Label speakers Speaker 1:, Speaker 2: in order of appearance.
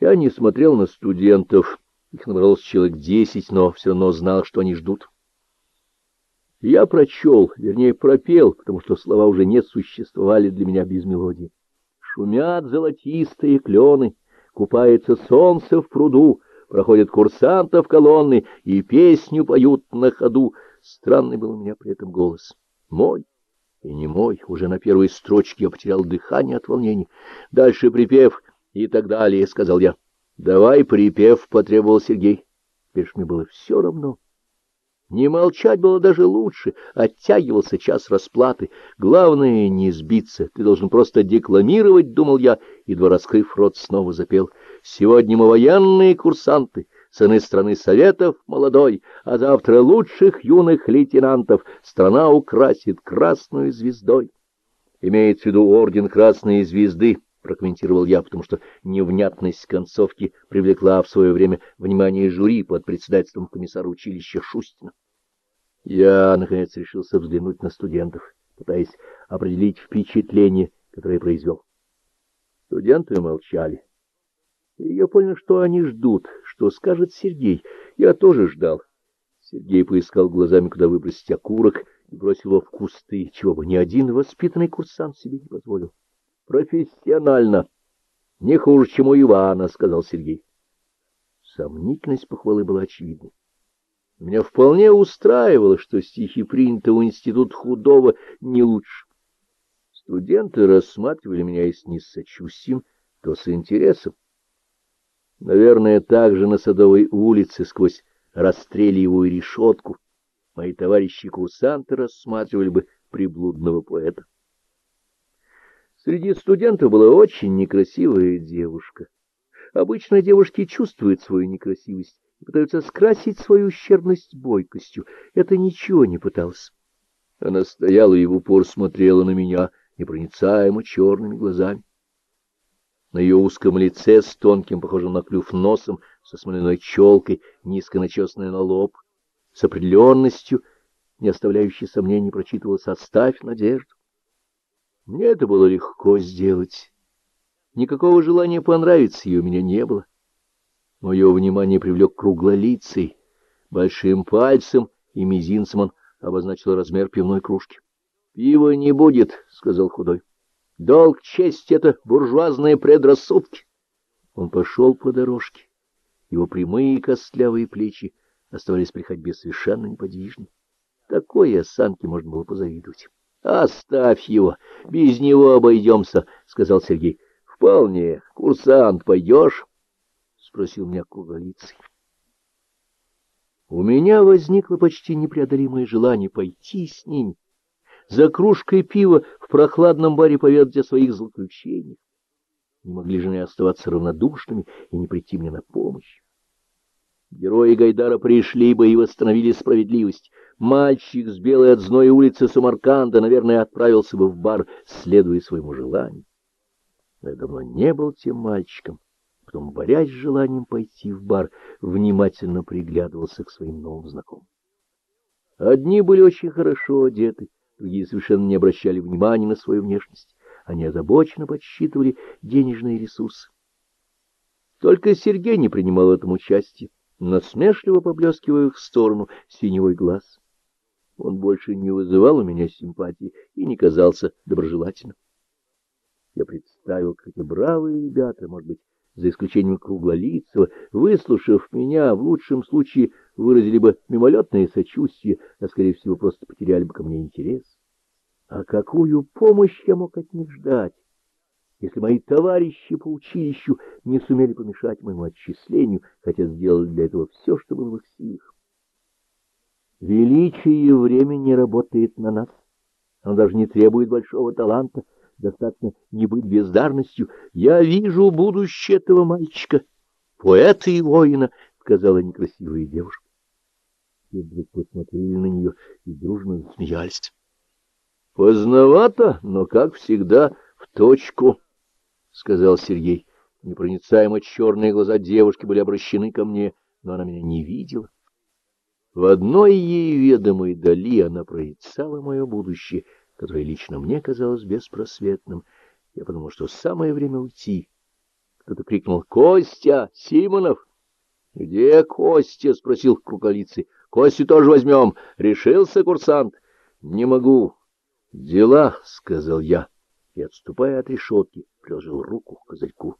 Speaker 1: Я не смотрел на студентов, их набралось человек десять, но все равно знал, что они ждут. Я прочел, вернее, пропел, потому что слова уже не существовали для меня без мелодии. Шумят золотистые клены, купается солнце в пруду, проходят курсантов колонны и песню поют на ходу. Странный был у меня при этом голос. Мой и не мой. Уже на первой строчке я потерял дыхание от волнения. Дальше припев и так далее, — сказал я. — Давай припев, — потребовал Сергей. Теперь мне было все равно. Не молчать было даже лучше, оттягивался час расплаты. Главное — не сбиться, ты должен просто декламировать, — думал я, едва раскрыв рот, снова запел. Сегодня мы военные курсанты, сыны страны Советов молодой, а завтра лучших юных лейтенантов страна украсит красной звездой. Имеется в виду орден Красной Звезды, прокомментировал я, потому что невнятность концовки привлекла в свое время внимание жюри под председательством комиссара училища Шустина. Я, наконец, решился взглянуть на студентов, пытаясь определить впечатление, которое произвел. Студенты молчали. Я понял, что они ждут, что скажет Сергей. Я тоже ждал. Сергей поискал глазами, куда выбросить окурок, и бросил его в кусты, чего бы ни один воспитанный курсант себе не позволил. Профессионально. Не хуже, чем у Ивана, — сказал Сергей. Сомнительность похвалы была очевидной. Меня вполне устраивало, что стихи приняты в институт худого не лучше. Студенты рассматривали меня и с не с сочувствием, то с интересом. Наверное, также на Садовой улице сквозь расстреливую решетку мои товарищи-курсанты рассматривали бы приблудного поэта. Среди студентов была очень некрасивая девушка. Обычно девушки чувствуют свою некрасивость и пытаются скрасить свою ущербность бойкостью. Это ничего не пыталась. Она стояла и в упор смотрела на меня непроницаемо черными глазами. На ее узком лице с тонким, похожим на клюв носом, со смоляной челкой, низко начесанной на лоб, с определенностью, не оставляющей сомнений, прочитывалась «Оставь надежду». Мне это было легко сделать. Никакого желания понравиться ее у меня не было. Мое внимание привлек круглолицей. Большим пальцем и мизинцем он обозначил размер пивной кружки. — Пива не будет, — сказал худой. — Долг, честь — это буржуазные предрассудки. Он пошел по дорожке. Его прямые костлявые плечи оставались при ходьбе совершенно неподвижны. Такой осанке можно было позавидовать. — Оставь его, без него обойдемся, — сказал Сергей. — Вполне. Курсант, пойдешь? — спросил меня круглолицый. У меня возникло почти непреодолимое желание пойти с ним, за кружкой пива в прохладном баре поведать о своих злоключениях. Не могли же они оставаться равнодушными и не прийти мне на помощь. Герои Гайдара пришли бы и восстановили справедливость. Мальчик с белой от зной улицы Самарканда, наверное, отправился бы в бар, следуя своему желанию. Но я давно не был тем мальчиком. Потом, борясь с желанием пойти в бар, внимательно приглядывался к своим новым знакомым. Одни были очень хорошо одеты, другие совершенно не обращали внимания на свою внешность. Они озабоченно подсчитывали денежные ресурсы. Только Сергей не принимал в этом участия насмешливо поблескивая в сторону синевой глаз. Он больше не вызывал у меня симпатии и не казался доброжелательным. Я представил, как эти бравые ребята, может быть, за исключением Круглолицего, выслушав меня, в лучшем случае выразили бы мимолетное сочувствие, а, скорее всего, просто потеряли бы ко мне интерес. А какую помощь я мог от них ждать? Если мои товарищи по училищу не сумели помешать моему отчислению, хотя сделали для этого все, что было в их силах. Величие времени работает на нас. Оно даже не требует большого таланта, достаточно не быть бездарностью. Я вижу будущее этого мальчика, поэта и воина, — сказала некрасивая девушка. Все вдруг посмотрели на нее и дружно засмеялись. Поздновато, но, как всегда, в точку. — сказал Сергей. Непроницаемо черные глаза девушки были обращены ко мне, но она меня не видела. В одной ей ведомой дали она прорицала мое будущее, которое лично мне казалось беспросветным. Я подумал, что самое время уйти. Кто-то крикнул «Костя! Симонов!» «Где Костя?» — спросил Круколицый. «Костю тоже возьмем. Решился курсант?» «Не могу. Дела», — сказал я, и, отступая от решетки, приложил руку к козырьку.